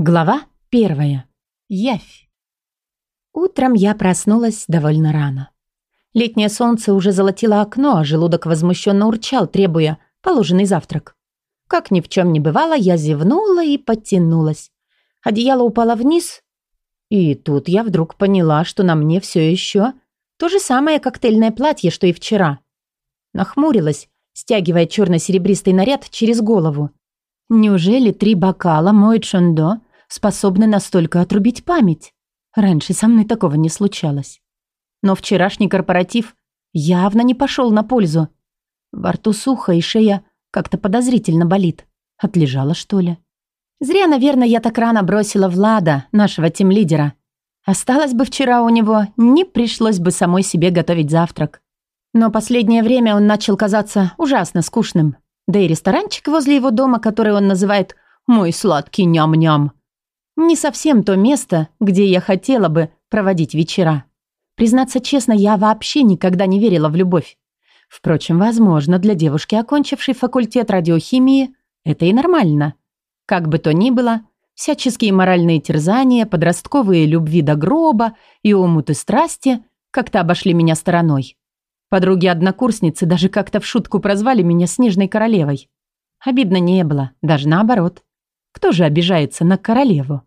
Глава первая. Явь. Утром я проснулась довольно рано. Летнее солнце уже золотило окно, а желудок возмущенно урчал, требуя положенный завтрак. Как ни в чем не бывало, я зевнула и подтянулась. Одеяло упало вниз, и тут я вдруг поняла, что на мне все еще то же самое коктейльное платье, что и вчера. Нахмурилась, стягивая черно-серебристый наряд через голову. Неужели три бокала моет шондо способны настолько отрубить память. Раньше со мной такого не случалось. Но вчерашний корпоратив явно не пошел на пользу. Во рту сухо и шея как-то подозрительно болит. Отлежала, что ли? Зря, наверное, я так рано бросила Влада, нашего тимлидера. Осталось бы вчера у него, не пришлось бы самой себе готовить завтрак. Но последнее время он начал казаться ужасно скучным. Да и ресторанчик возле его дома, который он называет «мой сладкий ням-ням», не совсем то место, где я хотела бы проводить вечера. Признаться честно, я вообще никогда не верила в любовь. Впрочем, возможно, для девушки, окончившей факультет радиохимии, это и нормально. Как бы то ни было, всяческие моральные терзания, подростковые любви до гроба и омуты страсти как-то обошли меня стороной. Подруги-однокурсницы даже как-то в шутку прозвали меня Снежной Королевой. Обидно не было, даже наоборот. Кто же обижается на королеву?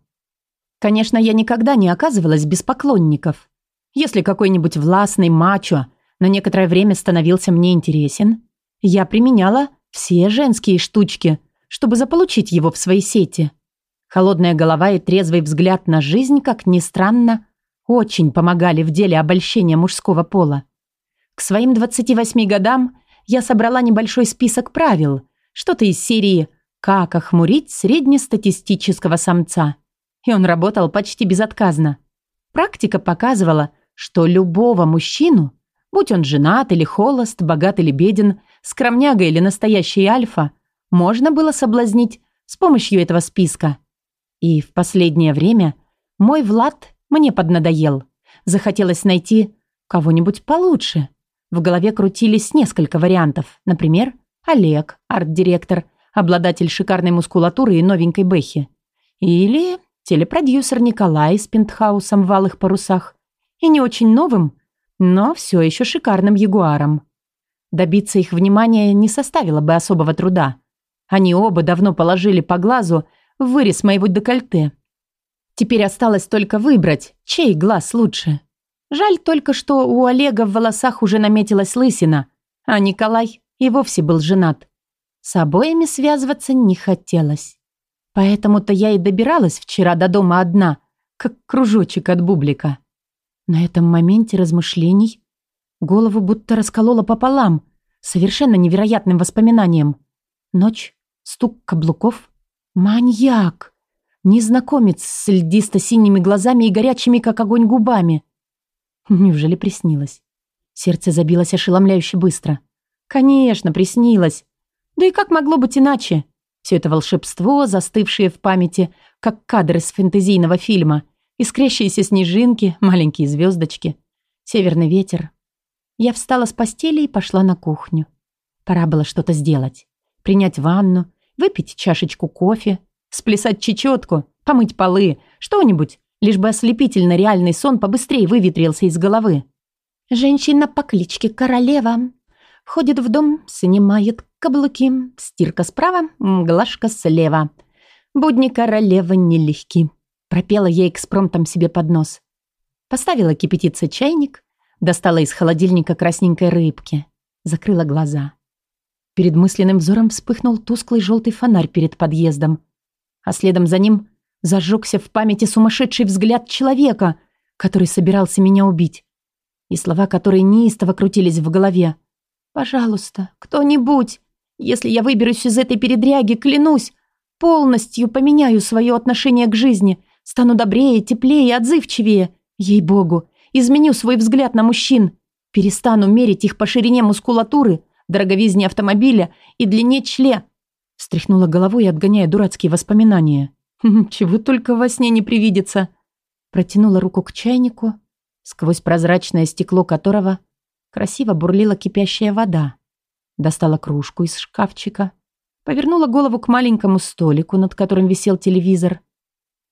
Конечно, я никогда не оказывалась без поклонников. Если какой-нибудь властный мачо на некоторое время становился мне интересен, я применяла все женские штучки, чтобы заполучить его в свои сети. Холодная голова и трезвый взгляд на жизнь, как ни странно, очень помогали в деле обольщения мужского пола. К своим 28 годам я собрала небольшой список правил, что-то из серии «Как охмурить среднестатистического самца» и он работал почти безотказно. Практика показывала, что любого мужчину, будь он женат или холост, богат или беден, скромняга или настоящий альфа, можно было соблазнить с помощью этого списка. И в последнее время мой Влад мне поднадоел. Захотелось найти кого-нибудь получше. В голове крутились несколько вариантов. Например, Олег, арт-директор, обладатель шикарной мускулатуры и новенькой бэхи. Или телепродюсер Николай с пентхаусом в алых парусах и не очень новым, но все еще шикарным ягуаром. Добиться их внимания не составило бы особого труда. Они оба давно положили по глазу в вырез моего декольте. Теперь осталось только выбрать, чей глаз лучше. Жаль только, что у Олега в волосах уже наметилась лысина, а Николай и вовсе был женат. С обоими связываться не хотелось. Поэтому-то я и добиралась вчера до дома одна, как кружочек от бублика. На этом моменте размышлений голову будто расколола пополам, совершенно невероятным воспоминанием. Ночь, стук каблуков. Маньяк! Незнакомец с льдисто-синими глазами и горячими, как огонь, губами. Неужели приснилось? Сердце забилось ошеломляюще быстро. Конечно, приснилось. Да и как могло быть иначе? Все это волшебство, застывшее в памяти, как кадры с фэнтезийного фильма, искрящиеся снежинки, маленькие звездочки, северный ветер. Я встала с постели и пошла на кухню. Пора было что-то сделать. Принять ванну, выпить чашечку кофе, сплясать чечетку, помыть полы, что-нибудь, лишь бы ослепительно реальный сон побыстрее выветрился из головы. Женщина по кличке Королева входит в дом, снимает Каблуки, стирка справа, глажка слева. Будни королевы нелегки. Пропела я экспромтом себе под нос. Поставила кипятиться чайник, достала из холодильника красненькой рыбки. Закрыла глаза. Перед мысленным взором вспыхнул тусклый желтый фонарь перед подъездом. А следом за ним зажегся в памяти сумасшедший взгляд человека, который собирался меня убить. И слова, которые неистово крутились в голове. «Пожалуйста, кто-нибудь! Если я выберусь из этой передряги, клянусь, полностью поменяю свое отношение к жизни, стану добрее, теплее, отзывчивее. Ей-богу, изменю свой взгляд на мужчин, перестану мерить их по ширине мускулатуры, дороговизне автомобиля и длине чле. Встряхнула головой, отгоняя дурацкие воспоминания. «Хм, чего только во сне не привидится. Протянула руку к чайнику, сквозь прозрачное стекло которого красиво бурлила кипящая вода. Достала кружку из шкафчика. Повернула голову к маленькому столику, над которым висел телевизор.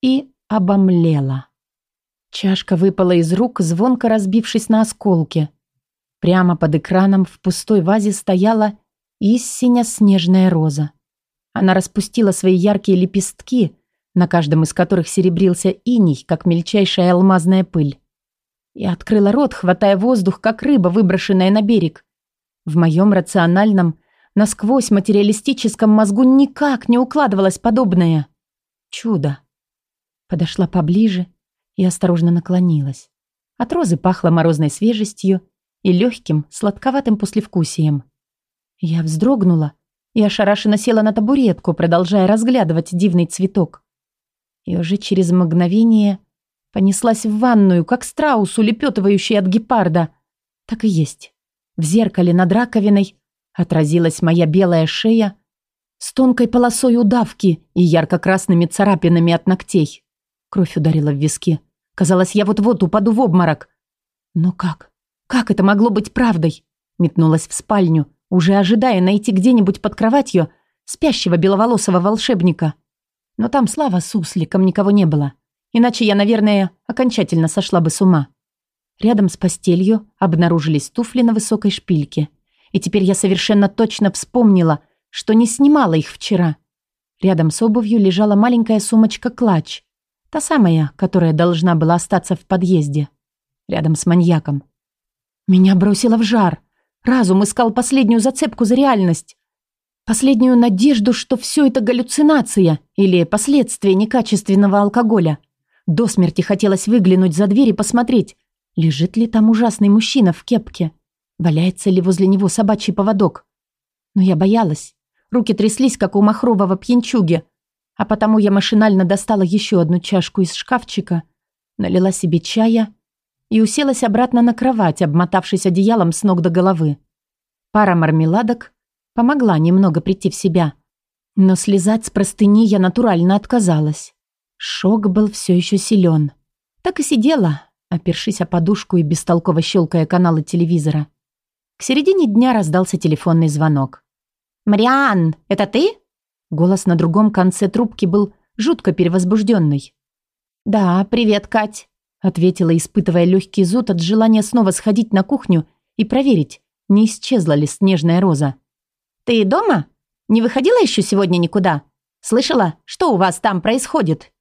и обомлела. Чашка выпала из рук, звонко разбившись на осколки. Прямо под экраном в пустой вазе стояла истинно снежная роза. Она распустила свои яркие лепестки, на каждом из которых серебрился иней, как мельчайшая алмазная пыль. И открыла рот, хватая воздух, как рыба, выброшенная на берег. В моем рациональном, насквозь материалистическом мозгу никак не укладывалось подобное. Чудо. Подошла поближе и осторожно наклонилась. От розы пахло морозной свежестью и легким, сладковатым послевкусием. Я вздрогнула и ошарашенно села на табуретку, продолжая разглядывать дивный цветок. И уже через мгновение понеслась в ванную, как страус, улепетывающий от гепарда. Так и есть. В зеркале над раковиной отразилась моя белая шея с тонкой полосой удавки и ярко-красными царапинами от ногтей. Кровь ударила в виски. Казалось, я вот-вот упаду в обморок. Но как? Как это могло быть правдой? Метнулась в спальню, уже ожидая найти где-нибудь под кроватью спящего беловолосого волшебника. Но там, слава сусликам, никого не было. Иначе я, наверное, окончательно сошла бы с ума. Рядом с постелью обнаружились туфли на высокой шпильке. И теперь я совершенно точно вспомнила, что не снимала их вчера. Рядом с обувью лежала маленькая сумочка-клатч. Та самая, которая должна была остаться в подъезде. Рядом с маньяком. Меня бросило в жар. Разум искал последнюю зацепку за реальность. Последнюю надежду, что все это галлюцинация или последствия некачественного алкоголя. До смерти хотелось выглянуть за дверь и посмотреть, лежит ли там ужасный мужчина в кепке, валяется ли возле него собачий поводок. Но я боялась. Руки тряслись, как у махрового пьянчуги, а потому я машинально достала еще одну чашку из шкафчика, налила себе чая и уселась обратно на кровать, обмотавшись одеялом с ног до головы. Пара мармеладок помогла немного прийти в себя, но слезать с простыни я натурально отказалась. Шок был все еще силен. Так и сидела, опершись о подушку и бестолково щелкая каналы телевизора. К середине дня раздался телефонный звонок. «Мариан, это ты?» Голос на другом конце трубки был жутко перевозбужденный. «Да, привет, Кать», — ответила, испытывая легкий зуд от желания снова сходить на кухню и проверить, не исчезла ли снежная роза. «Ты дома? Не выходила еще сегодня никуда? Слышала, что у вас там происходит?»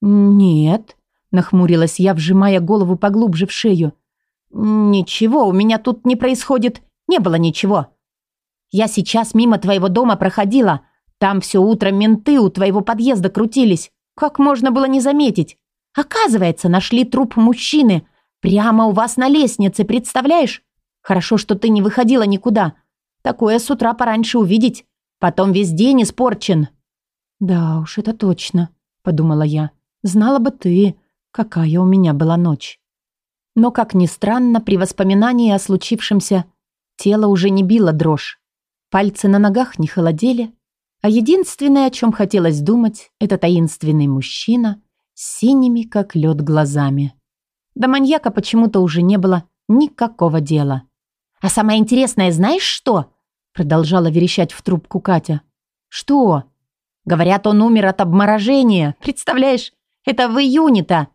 «Нет», — нахмурилась я, вжимая голову поглубже в шею. «Ничего, у меня тут не происходит. Не было ничего. Я сейчас мимо твоего дома проходила, там все утро менты у твоего подъезда крутились. Как можно было не заметить? Оказывается, нашли труп мужчины. Прямо у вас на лестнице, представляешь? Хорошо, что ты не выходила никуда. Такое с утра пораньше увидеть. Потом весь день испорчен». «Да уж, это точно», — подумала я. «Знала бы ты, какая у меня была ночь». Но, как ни странно, при воспоминании о случившемся тело уже не било дрожь. Пальцы на ногах не холодели, а единственное, о чем хотелось думать, это таинственный мужчина с синими, как лед, глазами. До маньяка почему-то уже не было никакого дела. «А самое интересное, знаешь что?» Продолжала верещать в трубку Катя. «Что?» «Говорят, он умер от обморожения. Представляешь, это в июне-то,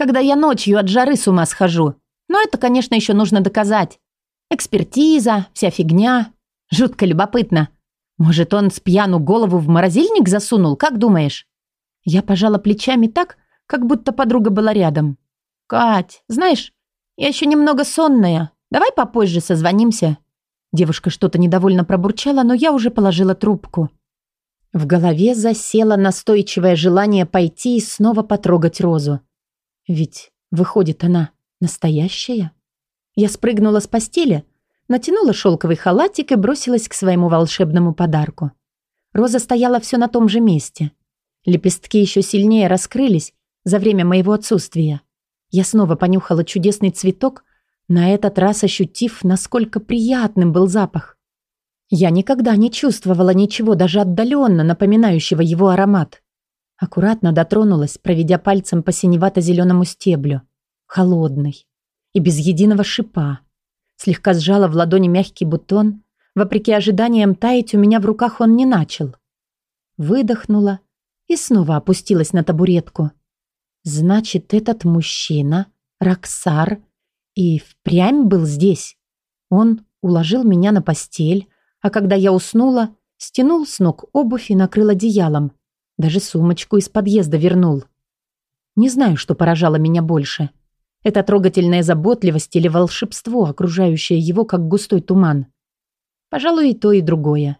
когда я ночью от жары с ума схожу. Но это, конечно, еще нужно доказать. Экспертиза, вся фигня. Жутко любопытно. Может, он с пьяну голову в морозильник засунул, как думаешь? Я пожала плечами так, как будто подруга была рядом. «Кать, знаешь, я еще немного сонная. Давай попозже созвонимся». Девушка что-то недовольно пробурчала, но я уже положила трубку. В голове засело настойчивое желание пойти и снова потрогать розу. Ведь, выходит, она настоящая. Я спрыгнула с постели, натянула шелковый халатик и бросилась к своему волшебному подарку. Роза стояла все на том же месте. Лепестки еще сильнее раскрылись за время моего отсутствия. Я снова понюхала чудесный цветок, на этот раз ощутив, насколько приятным был запах. Я никогда не чувствовала ничего даже отдаленно напоминающего его аромат. Аккуратно дотронулась, проведя пальцем по синевато-зеленому стеблю. Холодный. И без единого шипа. Слегка сжала в ладони мягкий бутон. Вопреки ожиданиям таять у меня в руках он не начал. Выдохнула и снова опустилась на табуретку. Значит, этот мужчина, Роксар, и впрямь был здесь. Он уложил меня на постель, а когда я уснула, стянул с ног обувь и накрыл одеялом. Даже сумочку из подъезда вернул. Не знаю, что поражало меня больше. Это трогательная заботливость или волшебство, окружающее его, как густой туман. Пожалуй, и то, и другое.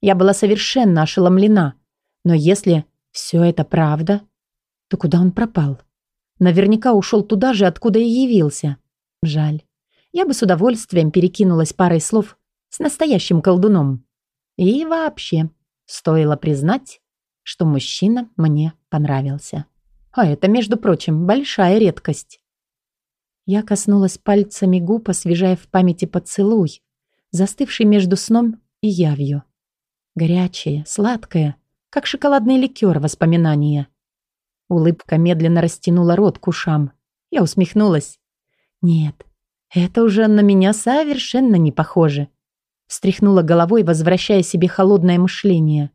Я была совершенно ошеломлена. Но если все это правда, то куда он пропал? Наверняка ушел туда же, откуда и явился. Жаль. Я бы с удовольствием перекинулась парой слов с настоящим колдуном. И вообще, стоило признать, что мужчина мне понравился. А это, между прочим, большая редкость. Я коснулась пальцами губ, освежая в памяти поцелуй, застывший между сном и явью. Горячее, сладкое, как шоколадный ликер воспоминания. Улыбка медленно растянула рот к ушам. Я усмехнулась. Нет, это уже на меня совершенно не похоже. Встряхнула головой, возвращая себе холодное мышление.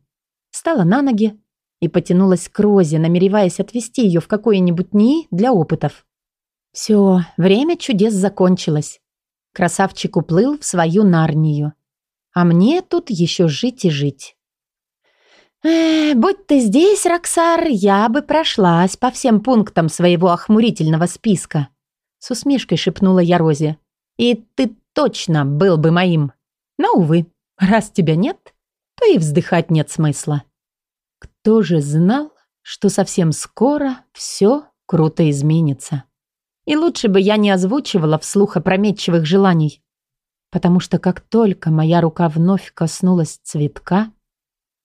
Встала на ноги и потянулась к Розе, намереваясь отвезти ее в какое-нибудь НИИ для опытов. Все, время чудес закончилось. Красавчик уплыл в свою Нарнию. А мне тут еще жить и жить. «Э, «Будь ты здесь, Роксар, я бы прошлась по всем пунктам своего охмурительного списка», с усмешкой шепнула я Розе. «И ты точно был бы моим. Но, увы, раз тебя нет, то и вздыхать нет смысла». Кто же знал, что совсем скоро все круто изменится? И лучше бы я не озвучивала вслух опрометчивых желаний, потому что как только моя рука вновь коснулась цветка,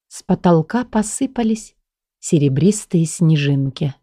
с потолка посыпались серебристые снежинки.